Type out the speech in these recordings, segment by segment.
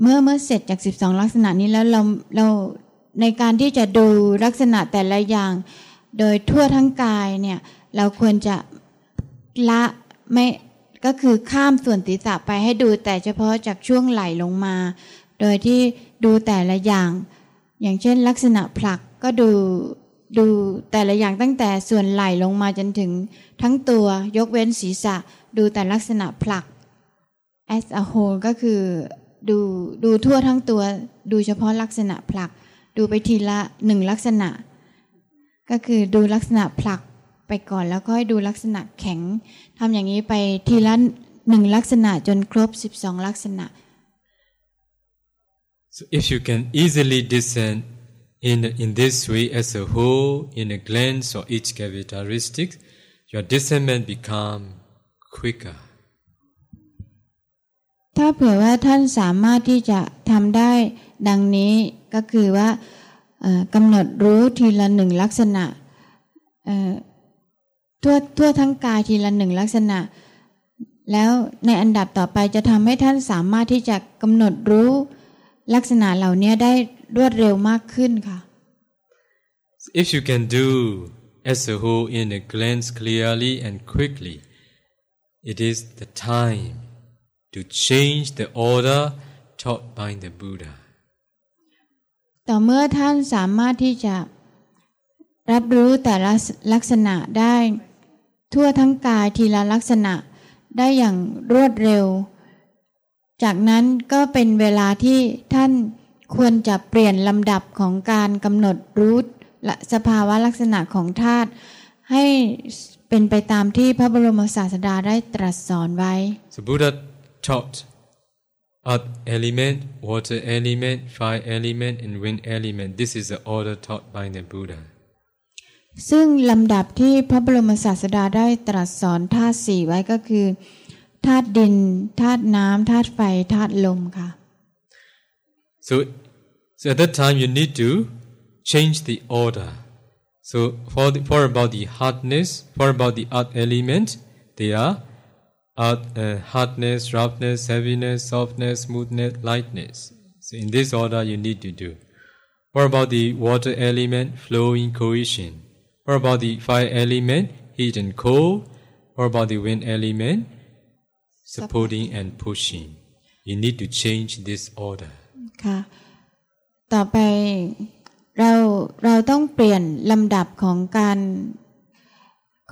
เมื่อเมื่อเสร็จจากสิบสองลักษณะนี้แล้วเราเราในการที่จะดูลักษณะแต่ละอย่าง โดยทั่วทั้งกายเนี่ยเราควรจะละไม่ก็คือข้ามส่วนศีรษะไปให้ดูแต่เฉพาะจากช่วงไหลลงมา โดยที่ดูแต่ละอย่าง อย่างเช่นลักษณะผลักก็ดูดูแต่ละอย่างตั้งแต่ส่วนไหลลงมาจนถึงทั้งตัวยกเว้นศีรษะ ดูแต่ลักษณะผลัก as a whole ก็คือ ดูดูทั่วทั้งตัว ดูเฉพาะลักษณะผลัก ดูไปทีละหนึ่งลักษณะ ก็คือดูลักษณะผลักไปก่อนแล้วค่อยดูลักษณะแข็งทำอย่างนี้ไปทีละหนึ่งลักษณะจนครบสิบสองลักษณะ so if you can easily discern in in this way as a whole in a glance or each characteristic your discernment become quicker ถ้าเผื่อว่าท่านสามารถที่จะทำได้ดังนี้ก็คือว่ากำหนดรู้ทีละหนึ่งลักษณะทั่วทั่วทั้งกายทีละหนึ่งลักษณะ แล้วในอันดับต่อไปจะทำให้ท่านสามารถที่จะกำหนดรู้ลักษณะเหล่านี้ได้รวดเร็วมากขึ้นค่ะ If you can do as a whole in a glance clearly and quickly it is the time to change the order taught by the Buddha ต่อเมื่อท่านสามารถที่จะรับรู้แต่ละลักษณะได้ ทั่วทั้งกายทีละลักษณะได้อย่างรวดเร็ว จากนั้นก็เป็นเวลาที่ท่านควรจะเปลี่ยนลำดับของการกำหนดรู้และสภาวะลักษณะของธาตุให้เป็นไปตามที่พระบรมศาสดาได้ตรัสสอนไว้ So Buddha taught earth element, water element, fire element, and wind element. This is the order taught by the Buddha. ซึ่งลำดับที่พระบรมศาสดาได้ตรัสสอนธาตุสี่ไว้ก็คือธาตุดินธาตุน้ำธาตุไฟธาตุลมค่ะ so so at that time you need to change the order so for the, for about the hardness for about the earth element they are earth, uh, hardness roughness heaviness softness smoothness lightness so in this order you need to do what about the water element flowing cohesion What about the fire element, heat and cold? What about the wind element, supporting and pushing? You need to change this order. ค่ะ ต่อไปเราเราต้องเปลี่ยนลำดับของการ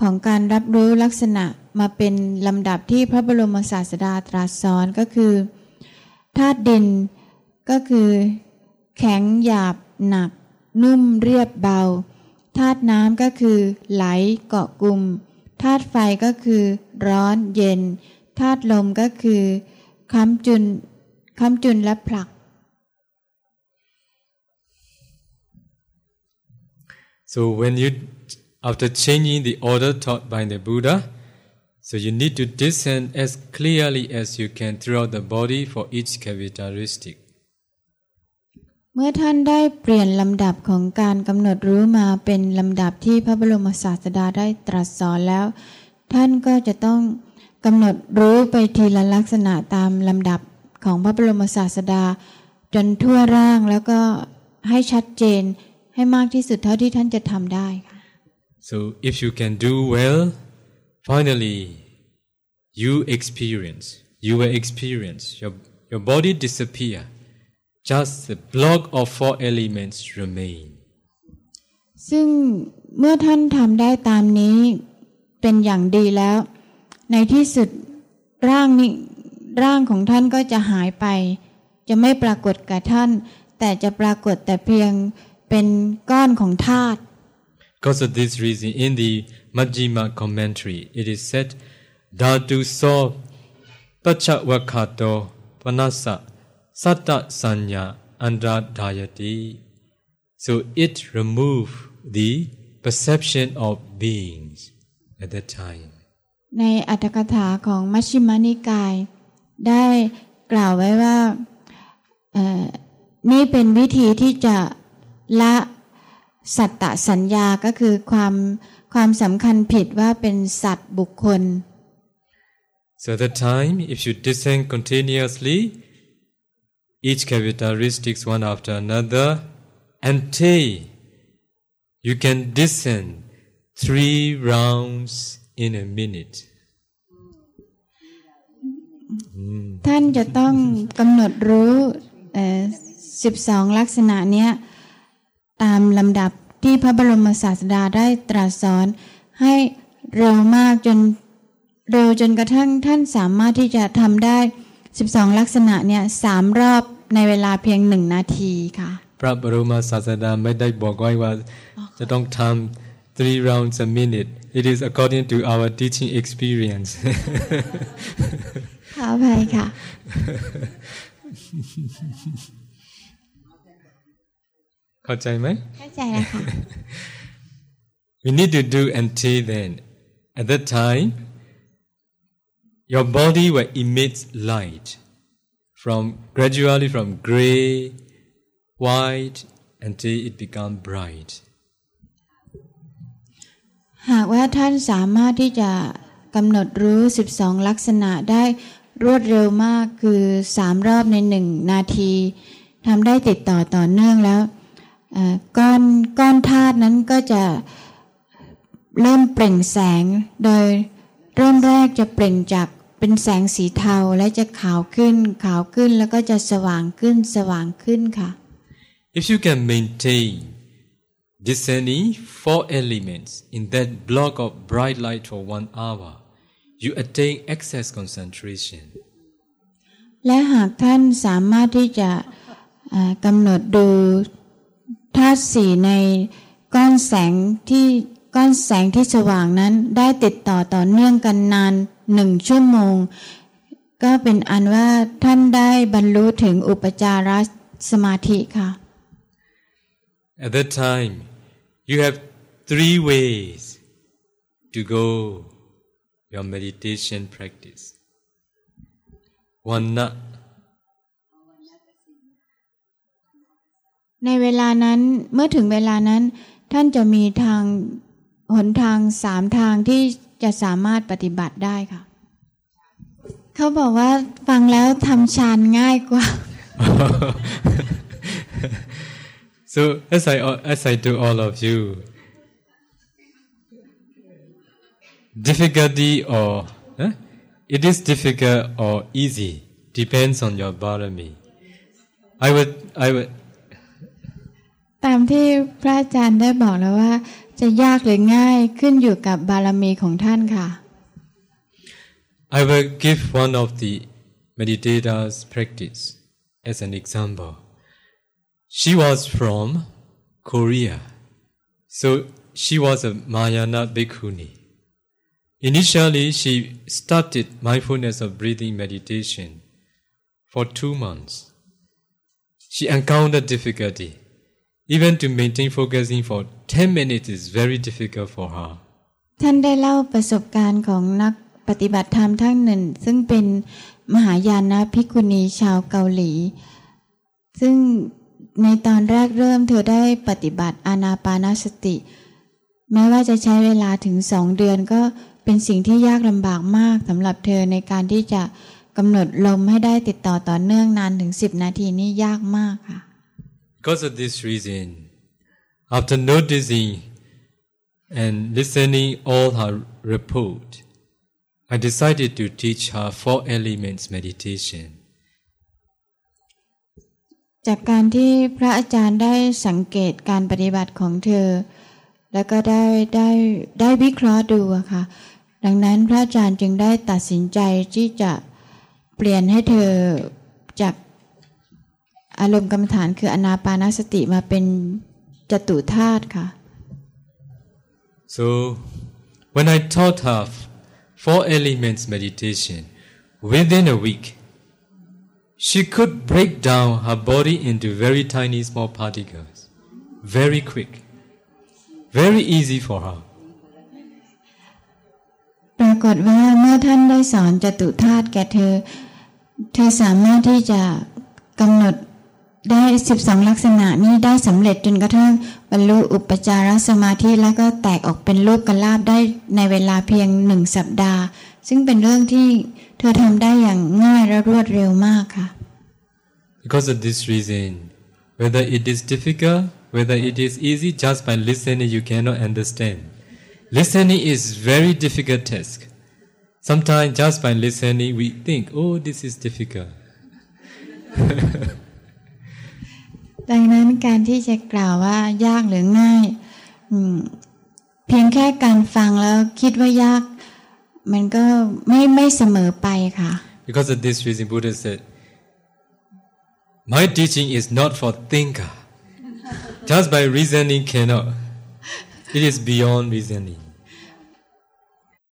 ของการรับรู้ลักษณะมาเป็นลำดับที่พระบรมศาสดาตรัสสอนก็คือธาตุดินก็คือ แข็งหยาบหนัก นุ่มเรียบเบาธาตุน้ำก็คือ ไหลเกาะกลุ่มธาตุไฟก็คือ ร้อนเย็นธาตุลมก็คือค้ำจุนค้ำจุนและผลัก so when you after changing the order taught by the Buddha so you need to discern as clearly as you can throughout the body for each characteristic เมื่อท่านได้เปลี่ยนลำดับของการกำหนดรู้มาเป็นลำดับที่พระบรมศาสดาได้ตรัสสอนแล้ว ท่านก็จะต้องกำหนดรู้ไปทีละลักษณะตามลำดับของพระบรมศาสดา จนทั่วร่างแล้วก็ให้ชัดเจนให้มากที่สุดเท่าที่ท่านจะทำได้ค่ะ so if you can do well finally you experience you will experience your your body disappear just the block of four elements remain ซึ่งเมื่อท่านทำได้ตามนี้เป็นอย่างดีแล้ว ในที่สุดร่างนี้ร่างของท่านก็จะหายไป จะไม่ปรากฏกับท่าน แต่จะปรากฏแต่เพียงเป็นก้อนของธาตุ Because of this reason, in the Majjhima commentary, it is said, Dhatu so pachawakato panasa satta sanya andradayati. So it remove the perception of beings at that time. ในอัตถกถาของมัชฌิมานิกาย ได้กล่าวไว้ว่านี่เป็นวิธีที่จะละ สัตตสัญญาก็คือความความสำคัญผิดว่าเป็นสัตว์บุคคล So at the time, if you discern continuously, each characteristics one after another until you can descend three rounds in a minute. ท่านจะต้องกำหนดรู้สิบสองลักษณะเนี้ย ตามลำดับที่พระบรมศาสดาได้ตรัสสอนให้เร็วมากจนเร็วจนกระทั่งท่านสามารถที่จะทำได้ 12 ลักษณะเนี่ยสามรอบในเวลาเพียงหนึ่งนาทีค่ะ พระบรมศาสดาไม่ได้บอกไว้ว่า จะต้องทำ three rounds a minute it is according to our teaching experience ขออภัยค่ะ เข้าใจไหมเข้าใจแล้วค่ะ we need to do until then at that time your body will emit light from gradually from gray white until it become bright หากว่าท่านสามารถที่จะกำหนดรู้ 12 ลักษณะได้รวดเร็วมากคือสามรอบในหนึ่งนาทีทำได้ติดต่อต่อเนื่องแล้ว ก้อนก้อนธาตุนั้นก็จะเริ่มเปล่งแสง โดยเริ่มแรกจะเปล่งจากเป็นแสงสีเทาและจะขาวขึ้นขาวขึ้นแล้วก็จะสว่างขึ้นสว่างขึ้นค่ะ If you can maintain discerning four elements in that block of bright light for one hour you attain excess concentration และหากท่านสามารถที่จะกำหนดดู ธาตุสี่ในก้อนแสงที่ก้อนแสงที่สว่างนั้นได้ติดต่อต่อเนื่องกันนานหนึ่งชั่วโมง ก็เป็นอันว่าท่านได้บรรลุถึงอุปจารสมาธิค่ะ At that time you have three ways to go your meditation practice one ในเวลานั้นเมื่อถึงเวลานั้น ท่านจะมีทางหนทางสามทางที่จะสามารถปฏิบัติได้ค่ะ เขาบอกว่าฟังแล้วทำฌานง่ายกว่า so as I as I do all of you difficulty or huh? it is difficult or easy depends on your barami I would I would ตามที่พระอาจารย์ได้บอกแล้วว่า จะยากหรือง่ายขึ้นอยู่กับบารมีของท่านค่ะ I will give one of the meditators practice as an example. She was from Korea, so she was a Mahayana bhikkhuni. Initially, she started mindfulness of breathing meditation for two months. She encountered difficulty Even to maintain focusing for 10 minutes is very difficult for her. ท่านได้เล่าประสบการณ์ของนักปฏิบัติธรรมท่านหนึ่ง ซึ่งเป็นมหายานะภิกขุณีชาวเกาหลี ซึ่งในตอนแรกเริ่มเธอได้ปฏิบัติอานาปานสติ แม้ว่าจะใช้เวลาถึงสองเดือนก็เป็นสิ่งที่ยากลำบากมากสำหรับเธอในการที่จะกำหนดลมให้ได้ติดต่อต่อเนื่องนานถึงสิบนาทีนี่ยากมากค่ะ Because of this reason, after noticing and listening all her report, I decided to teach her four elements meditation. จากการที่พระอาจารย์ได้สังเกตการปฏิบัติของเธอ แล้วก็ได้ได้ได้วิเคราะห์ดูค่ะ ดังนั้นพระอาจารย์จึงได้ตัดสินใจที่จะเปลี่ยนให้เธอ อารมณ์กรรมฐานคืออนาปานสติมาเป็นจตุธาตุค่ะ so when I taught her four elements meditation within a week she could break down her body into very tiny small particles very quick very easy for her ปรากฏว่าเมื่อท่านได้สอนจตุธาตุแก่เธอ เธอสามารถที่จะกำหนด ได้สิบสองลักษณะนี้ได้สำเร็จจนกระทั่งบรรลุอุปจารสมาธิแล้วก็แตกออกเป็นรูปกลาบได้ในเวลาเพียงหนึ่งสัปดาห์ ซึ่งเป็นเรื่องที่เธอทำได้อย่างง่ายและรวดเร็วมากค่ะ Because of this reason, whether it is difficult, whether it is easy, just by listening you cannot understand. Listening is very difficult task. Sometimes just by listening we think, oh, this is difficult. ดังนั้นการที่จะกล่าวว่ายากหรือง่ายเพียงแค่การฟังแล้วคิดว่ายาก มันก็ไม่ไม่เสมอไปค่ะ Because of this reason, Buddha said, My teaching is not for thinker. Just by reasoning cannot. It is beyond reasoning.